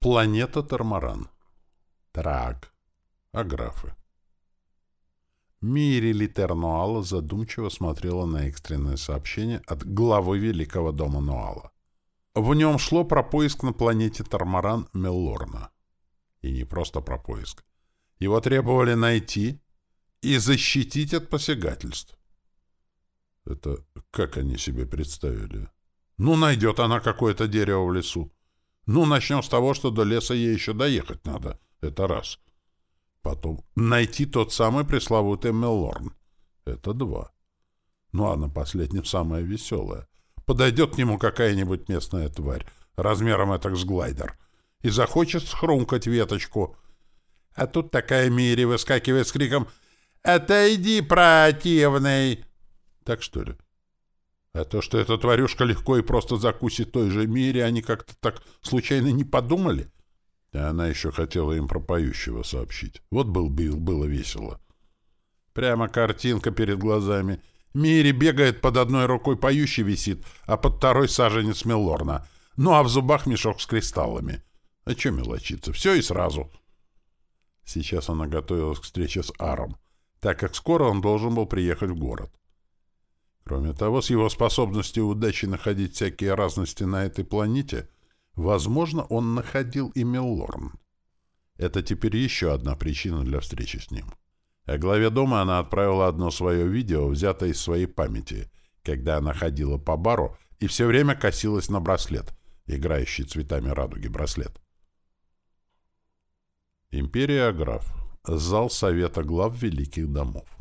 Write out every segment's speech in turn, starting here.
Планета Тормаран. Трак. Аграфы. Мири Литернуала задумчиво смотрела на экстренное сообщение от главы Великого дома Нуала. В нем шло про поиск на планете Тормаран Меллорна. И не просто про поиск. Его требовали найти и защитить от посягательств. Это как они себе представили? Ну, найдет она какое-то дерево в лесу. Ну, начнем с того, что до леса ей еще доехать надо. Это раз. Потом найти тот самый пресловутый Меллорн. Это два. Ну, а на последнем самое веселое. Подойдет к нему какая-нибудь местная тварь, размером это с глайдер, и захочет схрумкать веточку. А тут такая Мири выскакивает с криком «Отойди, противный!» Так что ли? А то, что эта тварюшка легко и просто закусит той же мире, они как-то так случайно не подумали? А она еще хотела им про поющего сообщить. Вот был, был было весело. Прямо картинка перед глазами. Мири бегает под одной рукой поющий висит, а под второй саженец Мелорна. Ну а в зубах мешок с кристаллами. А че мелочиться? Все и сразу. Сейчас она готовилась к встрече с Аром, так как скоро он должен был приехать в город. Кроме того, с его способностью удачи находить всякие разности на этой планете, возможно, он находил и Меллорн. Это теперь еще одна причина для встречи с ним. О главе дома она отправила одно свое видео, взятое из своей памяти, когда она ходила по бару и все время косилась на браслет, играющий цветами радуги браслет. Империя Аграф. Зал Совета глав Великих домов.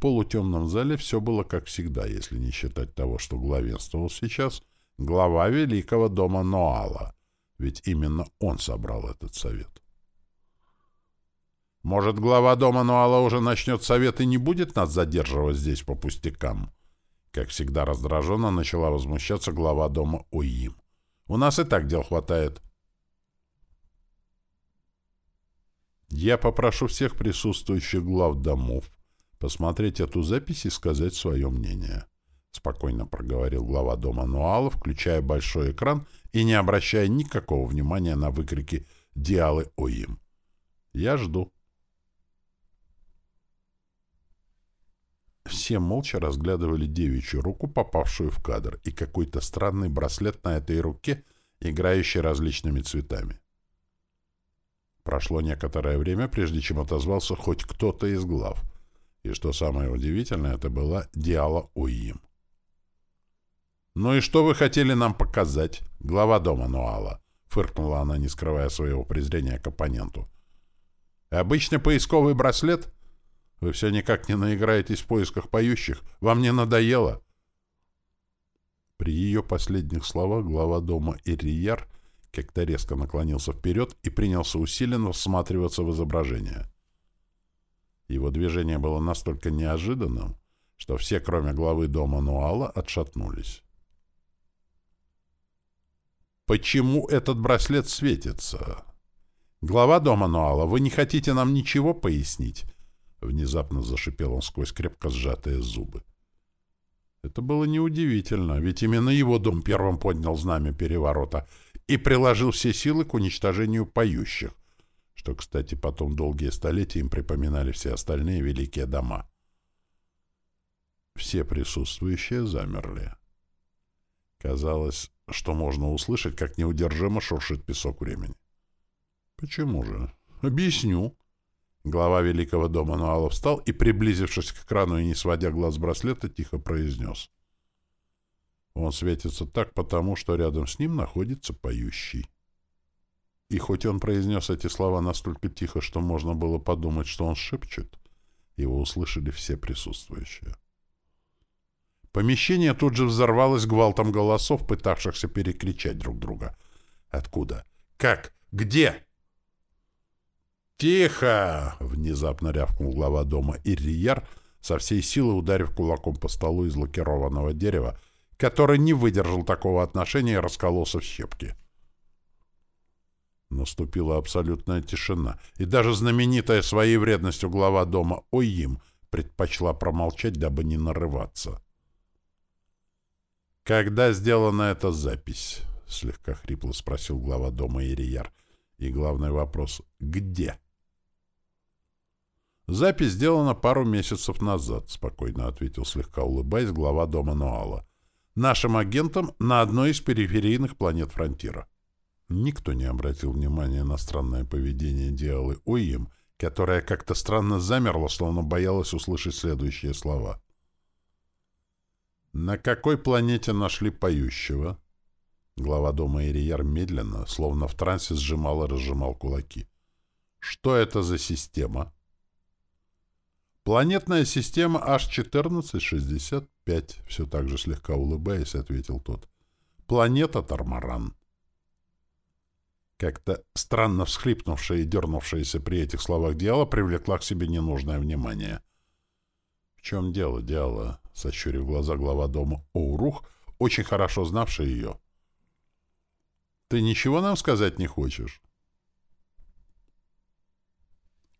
Полутемном зале все было как всегда, если не считать того, что главенствовал сейчас глава Великого дома Ноала, ведь именно он собрал этот совет. Может, глава дома Ноала уже начнет совет и не будет нас задерживать здесь по пустякам? Как всегда раздраженно начала возмущаться глава дома Оим. У нас и так дел хватает. Я попрошу всех присутствующих глав домов посмотреть эту запись и сказать свое мнение. Спокойно проговорил глава дома Нуала, включая большой экран и не обращая никакого внимания на выкрики «Диалы Оим». «Я жду». Все молча разглядывали девичью руку, попавшую в кадр, и какой-то странный браслет на этой руке, играющий различными цветами. Прошло некоторое время, прежде чем отозвался хоть кто-то из глав — и что самое удивительное, это была Диала Уим. «Ну и что вы хотели нам показать, глава дома Нуала?» — фыркнула она, не скрывая своего презрения к оппоненту. «Обычный поисковый браслет? Вы все никак не наиграетесь в поисках поющих. Вам не надоело?» При ее последних словах глава дома Ирияр как-то резко наклонился вперед и принялся усиленно всматриваться в изображение. Его движение было настолько неожиданным, что все, кроме главы дома Нуала, отшатнулись. «Почему этот браслет светится?» «Глава дома Нуала, вы не хотите нам ничего пояснить?» Внезапно зашипел он сквозь крепко сжатые зубы. Это было неудивительно, ведь именно его дом первым поднял знамя переворота и приложил все силы к уничтожению поющих, что, кстати, потом долгие столетия им припоминали все остальные великие дома. Все присутствующие замерли. Казалось, что можно услышать, как неудержимо шуршит песок времени. Почему же? Объясню. Глава Великого дома Нуала встал и, приблизившись к экрану и не сводя глаз браслета, тихо произнес. Он светится так, потому что рядом с ним находится поющий. И хоть он произнес эти слова настолько тихо, что можно было подумать, что он шепчет, его услышали все присутствующие. Помещение тут же взорвалось гвалтом голосов, пытавшихся перекричать друг друга. «Откуда? Как? Где?» «Тихо!» — внезапно рявкнул глава дома Иррияр, со всей силы ударив кулаком по столу из лакированного дерева, который не выдержал такого отношения и раскололся в щепки. Наступила абсолютная тишина, и даже знаменитая своей вредностью глава дома Ойим предпочла промолчать, дабы не нарываться. «Когда сделана эта запись?» —— слегка хрипло спросил глава дома Ирияр. И главный вопрос — где? «Запись сделана пару месяцев назад», — спокойно ответил, слегка улыбаясь, глава дома Нуала. «Нашим агентам на одной из периферийных планет Фронтира». Никто не обратил внимания на странное поведение Диалы Ойем, которая как-то странно замерла, словно боялась услышать следующие слова. «На какой планете нашли поющего?» Глава дома Ирияр медленно, словно в трансе, сжимал и разжимал кулаки. «Что это за система?» «Планетная система H1465», — все так же слегка улыбаясь, ответил тот. «Планета Тормаран». Как-то странно всхлипнувшая и дернувшаяся при этих словах Диала привлекла к себе ненужное внимание. «В чем дело, Диала?» — сощурив глаза глава дома Оурух, очень хорошо знавший ее. «Ты ничего нам сказать не хочешь?»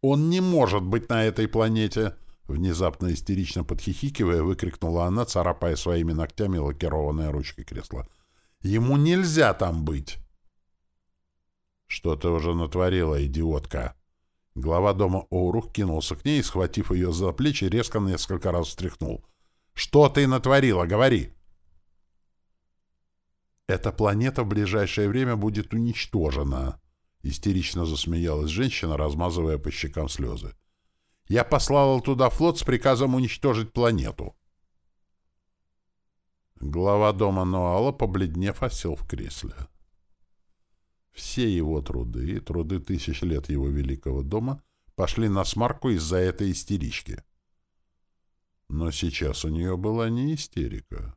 «Он не может быть на этой планете!» Внезапно истерично подхихикивая, выкрикнула она, царапая своими ногтями лакированной ручкой кресла. «Ему нельзя там быть!» «Что ты уже натворила, идиотка?» Глава дома Оурух кинулся к ней схватив ее за плечи, резко несколько раз встряхнул. «Что ты натворила? Говори!» «Эта планета в ближайшее время будет уничтожена», — истерично засмеялась женщина, размазывая по щекам слезы. «Я послала туда флот с приказом уничтожить планету». Глава дома Ноала, побледнев, осел в кресле. Все его труды и труды тысяч лет его великого дома пошли на смарку из-за этой истерички. Но сейчас у нее была не истерика.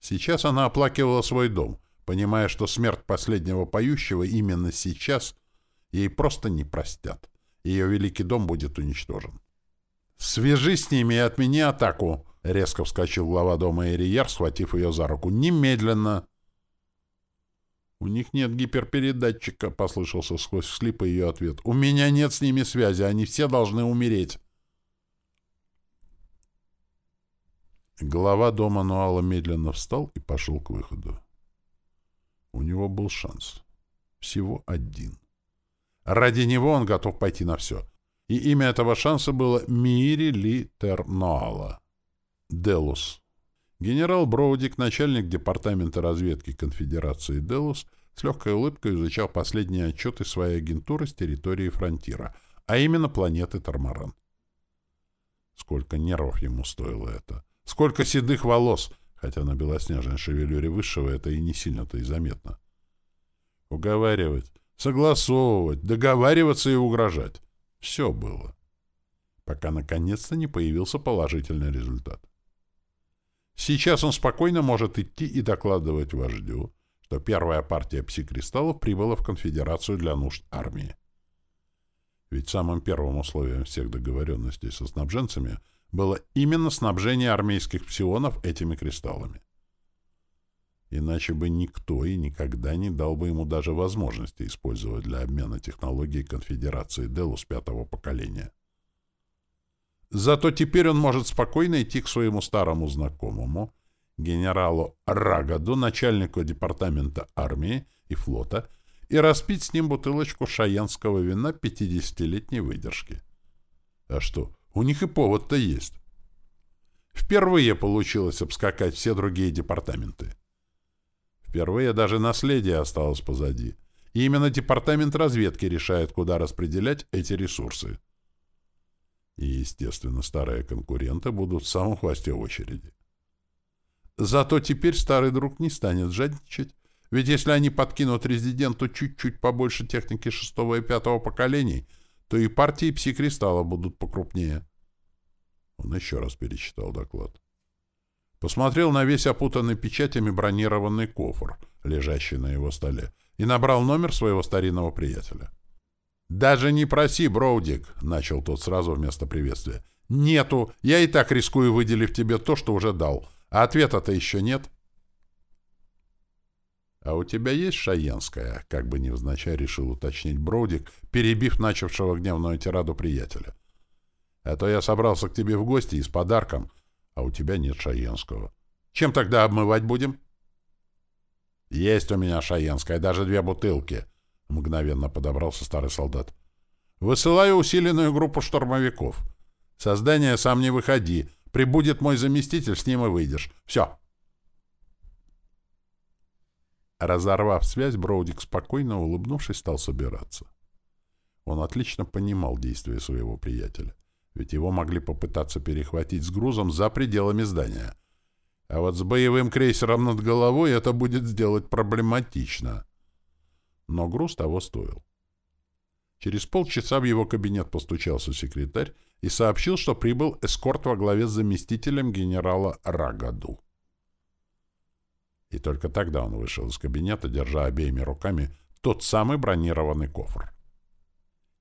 Сейчас она оплакивала свой дом, понимая, что смерть последнего поющего именно сейчас ей просто не простят. Ее великий дом будет уничтожен. «Свяжись с ними и отмени атаку!» — резко вскочил глава дома Эрияр, схватив ее за руку. «Немедленно!» «У них нет гиперпередатчика», — послышался сквозь вслипы ее ответ. «У меня нет с ними связи, они все должны умереть». Глава дома Нуала медленно встал и пошел к выходу. У него был шанс. Всего один. Ради него он готов пойти на все. И имя этого шанса было Мири Ли Терноала. Делус. Генерал Броудик, начальник департамента разведки конфедерации Делус, с легкой улыбкой изучал последние отчеты своей агентуры с территории фронтира, а именно планеты Тормаран. Сколько нервов ему стоило это! Сколько седых волос! Хотя на белоснежной шевелюре высшего это и не сильно-то и заметно. Уговаривать, согласовывать, договариваться и угрожать. Все было. Пока наконец-то не появился положительный результат. Сейчас он спокойно может идти и докладывать вождю, что первая партия пси-кристаллов прибыла в конфедерацию для нужд армии. Ведь самым первым условием всех договоренностей со снабженцами было именно снабжение армейских псионов этими кристаллами. Иначе бы никто и никогда не дал бы ему даже возможности использовать для обмена технологий конфедерации Делус пятого поколения. Зато теперь он может спокойно идти к своему старому знакомому, генералу Рагаду, начальнику департамента армии и флота, и распить с ним бутылочку шаянского вина 50-летней выдержки. А что, у них и повод-то есть. Впервые получилось обскакать все другие департаменты. Впервые даже наследие осталось позади. И именно департамент разведки решает, куда распределять эти ресурсы. И, естественно, старые конкуренты будут в самом хвосте очереди. Зато теперь старый друг не станет жадничать, ведь если они подкинут резиденту чуть-чуть побольше техники шестого и пятого поколений, то и партии пси-кристалла будут покрупнее. Он еще раз перечитал доклад. Посмотрел на весь опутанный печатями бронированный кофр, лежащий на его столе, и набрал номер своего старинного приятеля. «Даже не проси, Броудик», — начал тот сразу вместо приветствия. «Нету. Я и так рискую, выделив тебе то, что уже дал. А ответа-то еще нет. «А у тебя есть шаенская?» — как бы невзначай решил уточнить Бродик, перебив начавшего гневную тираду приятеля. «А то я собрался к тебе в гости и с подарком, а у тебя нет шаенского. Чем тогда обмывать будем?» «Есть у меня шаенская, даже две бутылки», — мгновенно подобрался старый солдат. «Высылаю усиленную группу штурмовиков. Создание сам не выходи. Прибудет мой заместитель, с ним и выйдешь. Все». Разорвав связь, Броудик спокойно улыбнувшись, стал собираться. Он отлично понимал действия своего приятеля, ведь его могли попытаться перехватить с грузом за пределами здания. А вот с боевым крейсером над головой это будет сделать проблематично. Но груз того стоил. Через полчаса в его кабинет постучался секретарь и сообщил, что прибыл эскорт во главе с заместителем генерала Рагаду. И только тогда он вышел из кабинета, держа обеими руками тот самый бронированный кофр.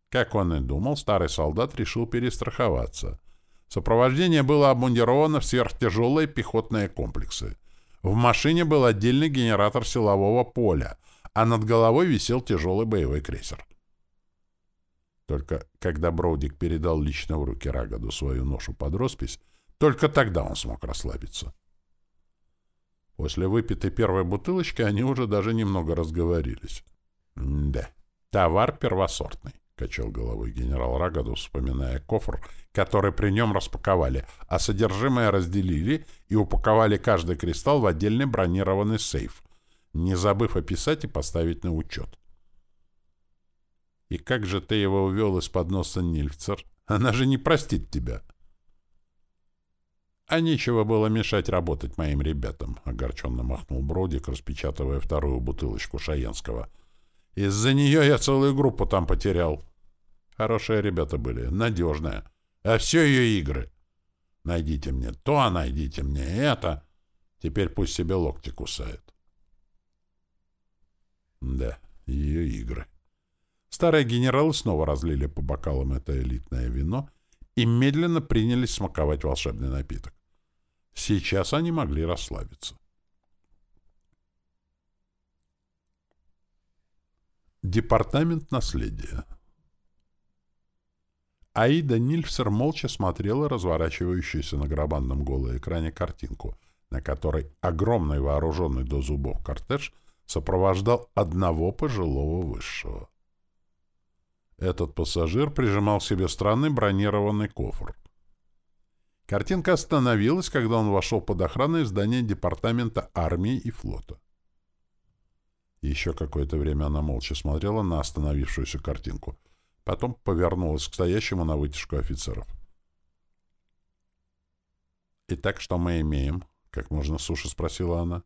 Как он и думал, старый солдат решил перестраховаться. Сопровождение было обмундировано в сверхтяжелые пехотные комплексы. В машине был отдельный генератор силового поля, а над головой висел тяжелый боевой крейсер. Только когда Броудик передал лично в руки Рагаду свою ношу под роспись, только тогда он смог расслабиться. После выпитой первой бутылочки они уже даже немного разговорились. «Да, товар первосортный. — качал головой генерал Рагоду, вспоминая кофр, который при нем распаковали, а содержимое разделили и упаковали каждый кристалл в отдельный бронированный сейф, не забыв описать и поставить на учет. «И как же ты его увел из-под носа Нильфцер? Она же не простит тебя!» «А нечего было мешать работать моим ребятам», — огорченно махнул Бродик, распечатывая вторую бутылочку Шаенского — из-за нее я целую группу там потерял. Хорошие ребята были, надежные. А все ее игры. Найдите мне то, найдите мне это. Теперь пусть себе локти кусает. Да, ее игры. Старые генералы снова разлили по бокалам это элитное вино и медленно принялись смаковать волшебный напиток. Сейчас они могли расслабиться. Департамент наследия. Аида Нильфсер молча смотрела разворачивающуюся на гробанном голоэкране картинку, на которой огромный вооруженный до зубов кортеж сопровождал одного пожилого высшего. Этот пассажир прижимал к себе странный бронированный кофр. Картинка остановилась, когда он вошел под охраной в здание Департамента армии и флота. Еще какое-то время она молча смотрела на остановившуюся картинку. Потом повернулась к стоящему на вытяжку офицеров. «Итак, что мы имеем?» — как можно суше спросила она.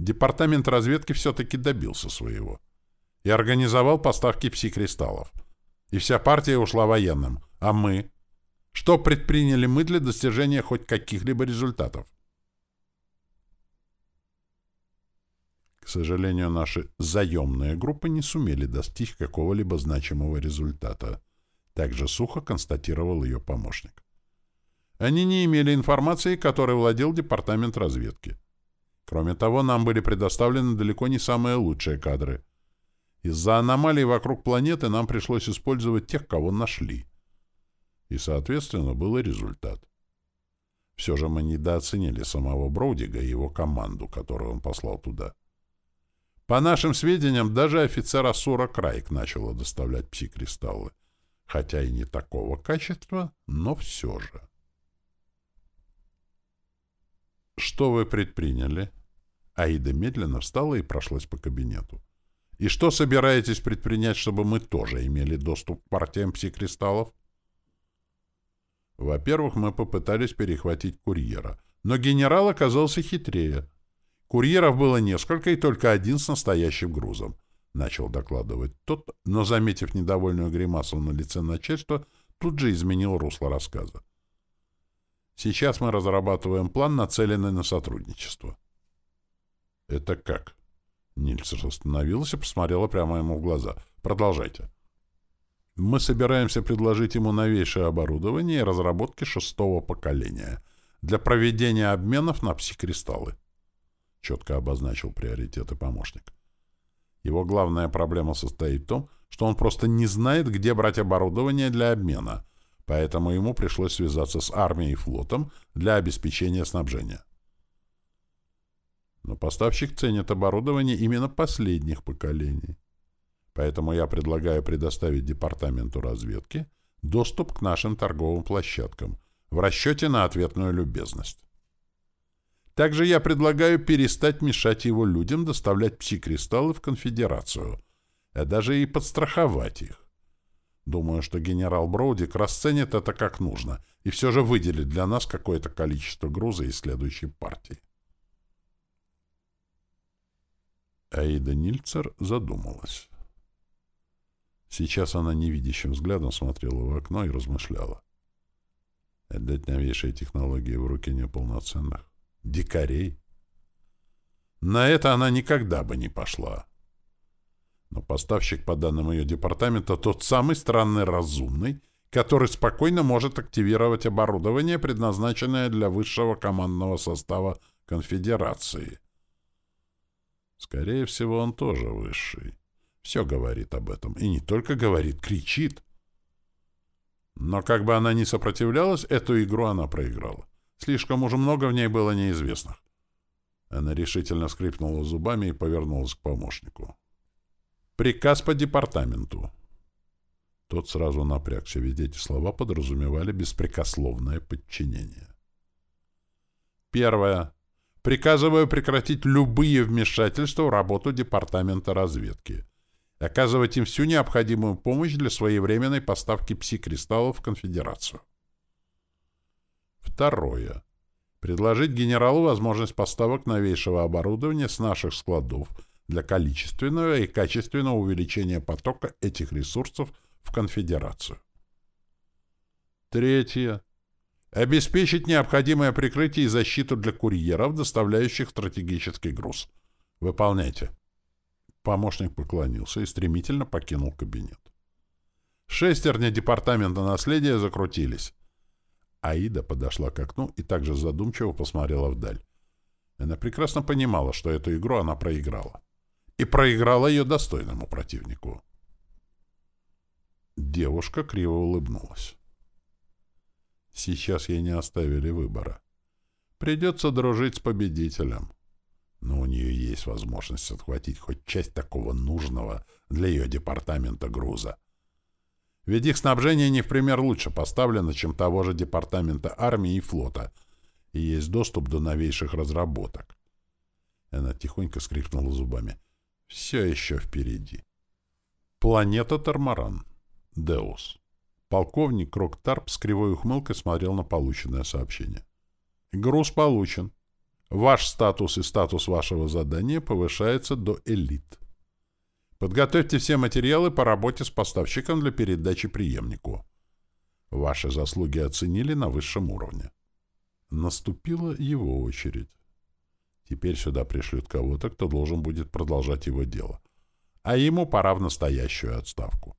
«Департамент разведки все-таки добился своего. И организовал поставки пси-кристаллов. И вся партия ушла военным. А мы? Что предприняли мы для достижения хоть каких-либо результатов?» К сожалению, наши заемные группы не сумели достичь какого-либо значимого результата. Также сухо констатировал ее помощник. Они не имели информации, которой владел департамент разведки. Кроме того, нам были предоставлены далеко не самые лучшие кадры. Из-за аномалий вокруг планеты нам пришлось использовать тех, кого нашли. И, соответственно, был результат. Все же мы недооценили самого Броудига и его команду, которую он послал туда. По нашим сведениям, даже офицер Асура Крайк начал доставлять пси-кристаллы. Хотя и не такого качества, но все же. «Что вы предприняли?» Аида медленно встала и прошлась по кабинету. «И что собираетесь предпринять, чтобы мы тоже имели доступ к партиям пси-кристаллов?» Во-первых, мы попытались перехватить курьера, но генерал оказался хитрее — Курьеров было несколько и только один с настоящим грузом. Начал докладывать тот, но, заметив недовольную гримасу на лице начальства, тут же изменил русло рассказа. Сейчас мы разрабатываем план, нацеленный на сотрудничество. Это как? Нильс остановился, посмотрела прямо ему в глаза. Продолжайте. Мы собираемся предложить ему новейшее оборудование и разработки шестого поколения для проведения обменов на псикристаллы. — четко обозначил приоритеты помощник. Его главная проблема состоит в том, что он просто не знает, где брать оборудование для обмена, поэтому ему пришлось связаться с армией и флотом для обеспечения снабжения. Но поставщик ценит оборудование именно последних поколений. Поэтому я предлагаю предоставить Департаменту разведки доступ к нашим торговым площадкам в расчете на ответную любезность. Также я предлагаю перестать мешать его людям доставлять пси-кристаллы в конфедерацию, а даже и подстраховать их. Думаю, что генерал Броудик расценит это как нужно и все же выделит для нас какое-то количество груза из следующей партии. Аида Нильцер задумалась. Сейчас она невидящим взглядом смотрела в окно и размышляла. Отдать новейшие технологии в руки неполноценных? Дикарей? На это она никогда бы не пошла. Но поставщик, по данным ее департамента, тот самый странный разумный, который спокойно может активировать оборудование, предназначенное для высшего командного состава конфедерации. Скорее всего, он тоже высший. Все говорит об этом. И не только говорит, кричит. Но как бы она ни сопротивлялась, эту игру она проиграла. Слишком уже много в ней было неизвестных. Она решительно скрипнула зубами и повернулась к помощнику. «Приказ по департаменту». Тот сразу напрягся, ведь эти слова подразумевали беспрекословное подчинение. Первое. Приказываю прекратить любые вмешательства в работу Департамента разведки оказывать им всю необходимую помощь для своевременной поставки пси-кристаллов в конфедерацию. Второе. Предложить генералу возможность поставок новейшего оборудования с наших складов для количественного и качественного увеличения потока этих ресурсов в конфедерацию. Третье. Обеспечить необходимое прикрытие и защиту для курьеров, доставляющих стратегический груз. Выполняйте. Помощник поклонился и стремительно покинул кабинет. Шестерни департамента наследия закрутились. Аида подошла к окну и также задумчиво посмотрела вдаль. Она прекрасно понимала, что эту игру она проиграла. И проиграла ее достойному противнику. Девушка криво улыбнулась. Сейчас ей не оставили выбора. Придется дружить с победителем но у нее есть возможность отхватить хоть часть такого нужного для ее департамента груза. Ведь их снабжение не в пример лучше поставлено, чем того же департамента армии и флота, и есть доступ до новейших разработок. Она тихонько скрипнула зубами. Все еще впереди. Планета Тормаран. Деус. Полковник Кроктарп с кривой ухмылкой смотрел на полученное сообщение. Груз получен. Ваш статус и статус вашего задания повышается до элит. Подготовьте все материалы по работе с поставщиком для передачи преемнику. Ваши заслуги оценили на высшем уровне. Наступила его очередь. Теперь сюда пришлют кого-то, кто должен будет продолжать его дело. А ему пора в настоящую отставку.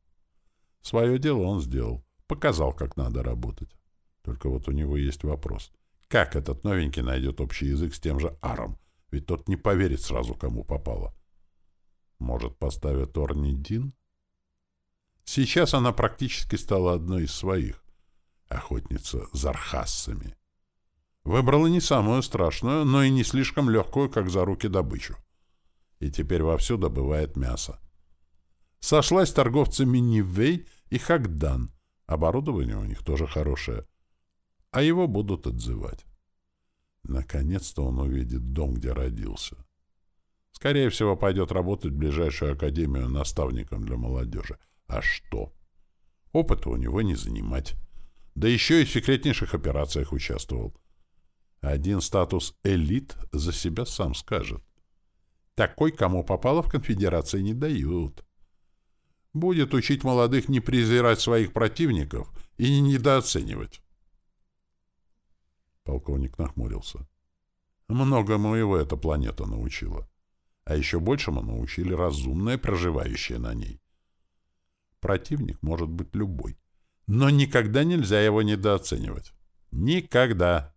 Свое дело он сделал, показал, как надо работать. Только вот у него есть вопрос. Как этот новенький найдет общий язык с тем же Аром? Ведь тот не поверит сразу, кому попало. Может, поставят Орни Дин? Сейчас она практически стала одной из своих. Охотница за архассами. Выбрала не самую страшную, но и не слишком легкую, как за руки добычу. И теперь вовсю добывает мясо. Сошлась торговцами Нивей и Хагдан. Оборудование у них тоже хорошее а его будут отзывать. Наконец-то он увидит дом, где родился. Скорее всего, пойдет работать в ближайшую академию наставником для молодежи. А что? Опыта у него не занимать. Да еще и в секретнейших операциях участвовал. Один статус «элит» за себя сам скажет. Такой, кому попало в конфедерации, не дают. Будет учить молодых не презирать своих противников и не недооценивать. Полковник нахмурился. Многому его эта планета научила. А еще большему научили разумные, проживающие на ней. Противник может быть любой. Но никогда нельзя его недооценивать. Никогда.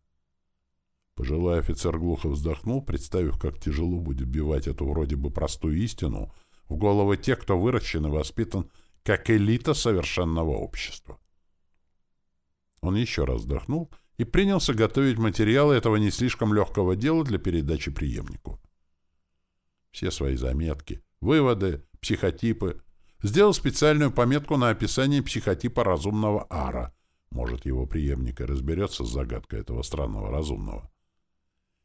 Пожилой офицер глухо вздохнул, представив, как тяжело будет бивать эту вроде бы простую истину в головы тех, кто выращен и воспитан как элита совершенного общества. Он еще раз вздохнул и принялся готовить материалы этого не слишком легкого дела для передачи преемнику. все свои заметки, выводы, психотипы. Сделал специальную пометку на описании психотипа разумного ара. Может, его преемник и разберется с загадкой этого странного разумного.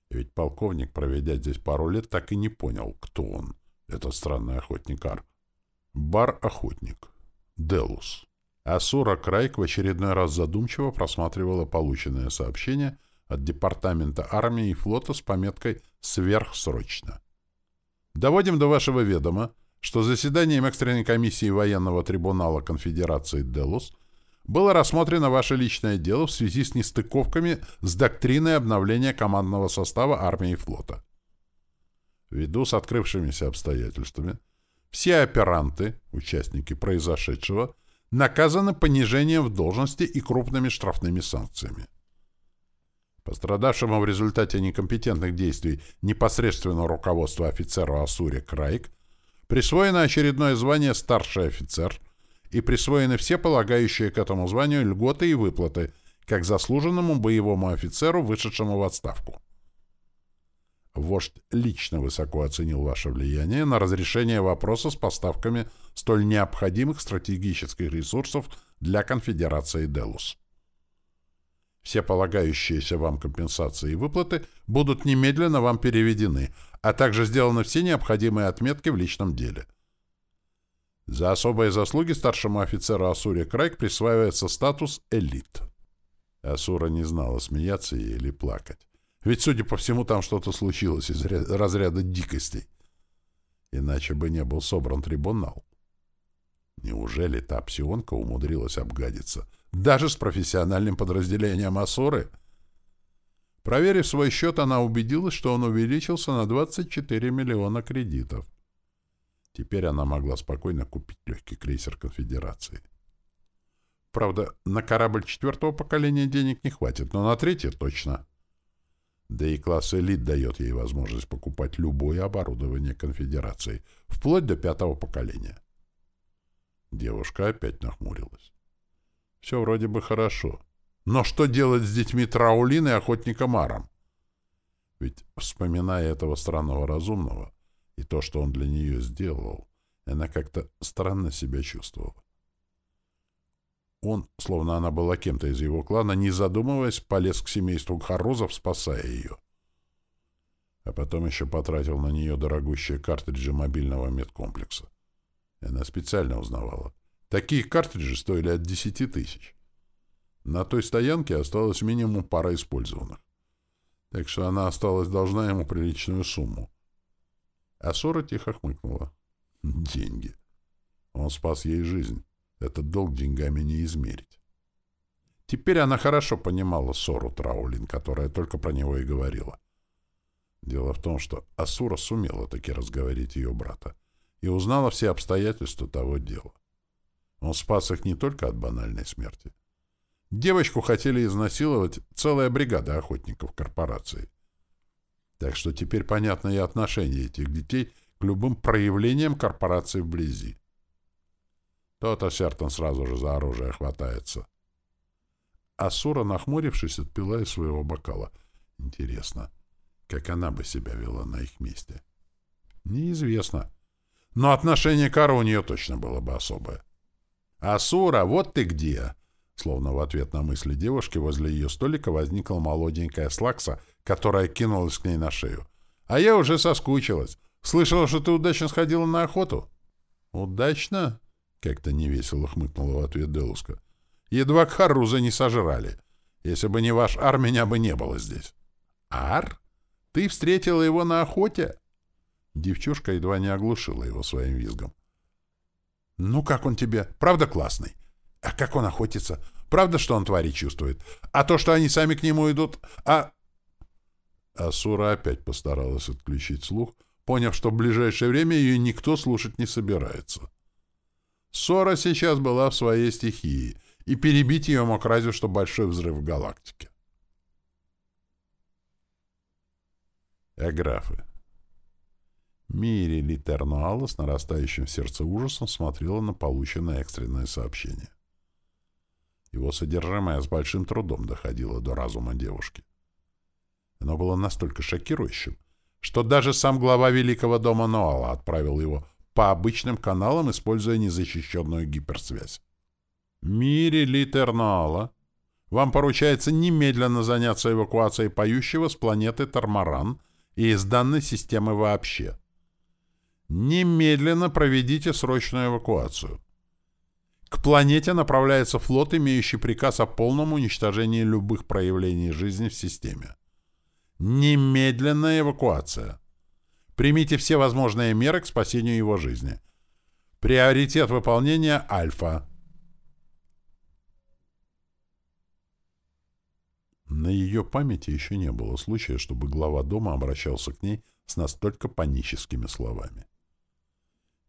Ведь полковник, проведя здесь пару лет, так и не понял, кто он, этот странный охотник ар. Бар-охотник. Делус. Асура Крайк в очередной раз задумчиво просматривала полученное сообщение от Департамента армии и флота с пометкой «Сверхсрочно». Доводим до вашего ведома, что заседанием экстренной комиссии военного трибунала Конфедерации Делус было рассмотрено ваше личное дело в связи с нестыковками с доктриной обновления командного состава армии и флота. Ввиду с открывшимися обстоятельствами, все операнты, участники произошедшего, наказаны понижением в должности и крупными штрафными санкциями. Пострадавшему в результате некомпетентных действий непосредственно руководства офицеру Асури Крайк присвоено очередное звание «старший офицер» и присвоены все полагающие к этому званию льготы и выплаты, как заслуженному боевому офицеру, вышедшему в отставку. Вождь лично высоко оценил ваше влияние на разрешение вопроса с поставками столь необходимых стратегических ресурсов для конфедерации Делус. Все полагающиеся вам компенсации и выплаты будут немедленно вам переведены, а также сделаны все необходимые отметки в личном деле. За особые заслуги старшему офицеру Асуре Крайк присваивается статус «элит». Асура не знала, смеяться ей или плакать. Ведь, судя по всему, там что-то случилось из разряда дикостей. Иначе бы не был собран трибунал. Неужели та псионка умудрилась обгадиться? Даже с профессиональным подразделением Асуры? Проверив свой счет, она убедилась, что он увеличился на 24 миллиона кредитов. Теперь она могла спокойно купить легкий крейсер Конфедерации. Правда, на корабль четвертого поколения денег не хватит, но на третье точно. Да и класс «Элит» дает ей возможность покупать любое оборудование Конфедерации, вплоть до пятого поколения. Девушка опять нахмурилась. Все вроде бы хорошо. Но что делать с детьми Траулин и охотником Аром? Ведь, вспоминая этого странного разумного и то, что он для нее сделал, она как-то странно себя чувствовала. Он, словно она была кем-то из его клана, не задумываясь, полез к семейству Харозов, спасая ее. А потом еще потратил на нее дорогущие картриджи мобильного медкомплекса. И она специально узнавала. Такие картриджи стоили от 10 тысяч. На той стоянке осталось минимум пара использованных. Так что она осталась должна ему приличную сумму. А Сора тихо хмыкнула. Деньги. Он спас ей жизнь. Этот долг деньгами не измерить. Теперь она хорошо понимала ссору Траулин, которая только про него и говорила. Дело в том, что Асура сумела таки разговорить ее брата и узнала все обстоятельства того дела. Он спас их не только от банальной смерти. Девочку хотели изнасиловать целая бригада охотников корпорации. Так что теперь понятно и отношение этих детей к любым проявлениям корпорации вблизи. То-то Сертон сразу же за оружие хватается. Асура, нахмурившись, отпила из своего бокала. Интересно, как она бы себя вела на их месте? Неизвестно. Но отношение Кара у нее точно было бы особое. «Асура, вот ты где!» Словно в ответ на мысли девушки возле ее столика возникла молоденькая слакса, которая кинулась к ней на шею. «А я уже соскучилась. Слышала, что ты удачно сходила на охоту?» «Удачно?» — как-то невесело хмыкнула в ответ Делуска. «Едва Харруза не сожрали. Если бы не ваш Ар, меня бы не было здесь». «Ар? Ты встретила его на охоте?» Девчушка едва не оглушила его своим визгом. «Ну, как он тебе? Правда классный? А как он охотится? Правда, что он твари чувствует? А то, что они сами к нему идут? А...» Асура опять постаралась отключить слух, поняв, что в ближайшее время ее никто слушать не собирается. Ссора сейчас была в своей стихии, и перебить ее мог разве что большой взрыв в галактике. Эграфы. Мири Литернуала с нарастающим в сердце ужасом смотрела на полученное экстренное сообщение. Его содержимое с большим трудом доходило до разума девушки. Оно было настолько шокирующим, что даже сам глава Великого дома Ноала отправил его по обычным каналам, используя незащищенную гиперсвязь. «Мире Литер Ноала, вам поручается немедленно заняться эвакуацией поющего с планеты Тармаран и из данной системы вообще. Немедленно проведите срочную эвакуацию. К планете направляется флот, имеющий приказ о полном уничтожении любых проявлений жизни в системе. Немедленная эвакуация. Примите все возможные меры к спасению его жизни. Приоритет выполнения Альфа. На ее памяти еще не было случая, чтобы глава дома обращался к ней с настолько паническими словами.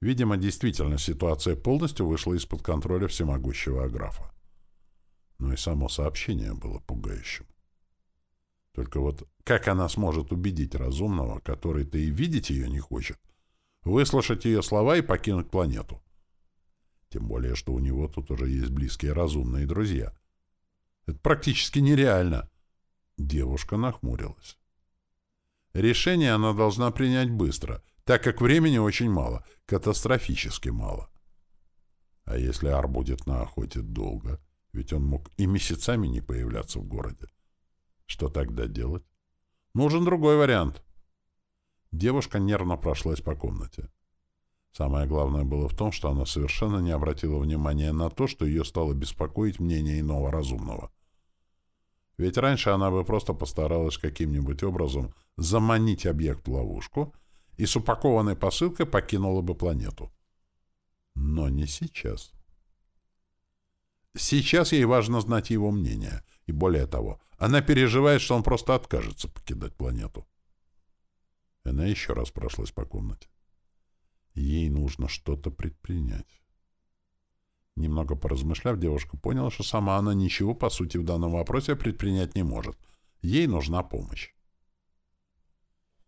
Видимо, действительно ситуация полностью вышла из-под контроля всемогущего Аграфа. Но и само сообщение было пугающим. Только вот как она сможет убедить разумного, который-то и видеть ее не хочет, выслушать ее слова и покинуть планету? Тем более, что у него тут уже есть близкие разумные друзья. Это практически нереально. Девушка нахмурилась. Решение она должна принять быстро, так как времени очень мало, катастрофически мало. А если Ар будет на охоте долго, ведь он мог и месяцами не появляться в городе. Что тогда делать? Нужен другой вариант. Девушка нервно прошлась по комнате. Самое главное было в том, что она совершенно не обратила внимания на то, что ее стало беспокоить мнение иного разумного. Ведь раньше она бы просто постаралась каким-нибудь образом заманить объект в ловушку и с упакованной посылкой покинула бы планету. Но не сейчас. Сейчас ей важно знать его мнение. И более того, она переживает, что он просто откажется покидать планету. Она еще раз прошлась по комнате. Ей нужно что-то предпринять. Немного поразмышляв, девушка поняла, что сама она ничего, по сути, в данном вопросе предпринять не может. Ей нужна помощь.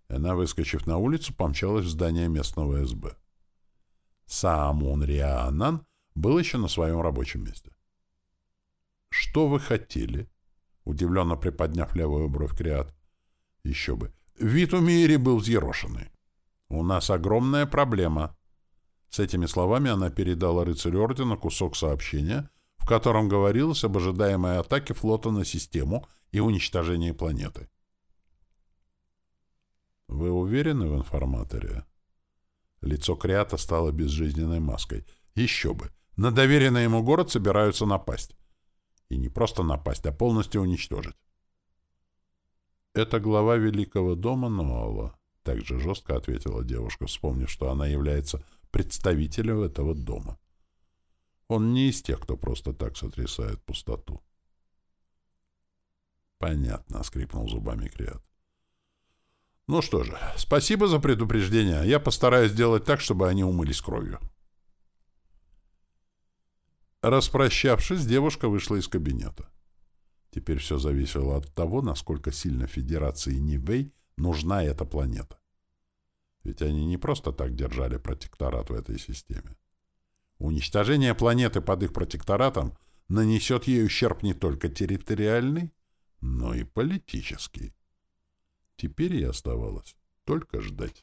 Она, выскочив на улицу, помчалась в здание местного СБ. Саамун Рианан был еще на своем рабочем месте. «Что вы хотели?» — удивленно приподняв левую бровь Криат. «Еще бы! Вид у Мири был взъерошенный. У нас огромная проблема». С этими словами она передала рыцарю ордена кусок сообщения, в котором говорилось об ожидаемой атаке флота на систему и уничтожении планеты. «Вы уверены в информаторе?» Лицо Криата стало безжизненной маской. «Еще бы! На доверенный ему город собираются напасть. И не просто напасть, а полностью уничтожить». «Это глава Великого дома Ноала», — также жестко ответила девушка, вспомнив, что она является представителем этого дома. Он не из тех, кто просто так сотрясает пустоту. «Понятно», — скрипнул зубами Криат. Ну что же, спасибо за предупреждение. Я постараюсь сделать так, чтобы они умылись кровью. Распрощавшись, девушка вышла из кабинета. Теперь все зависело от того, насколько сильно Федерации Нивей нужна эта планета. Ведь они не просто так держали протекторат в этой системе. Уничтожение планеты под их протекторатом нанесет ей ущерб не только территориальный, но и политический. Теперь ей оставалось только ждать.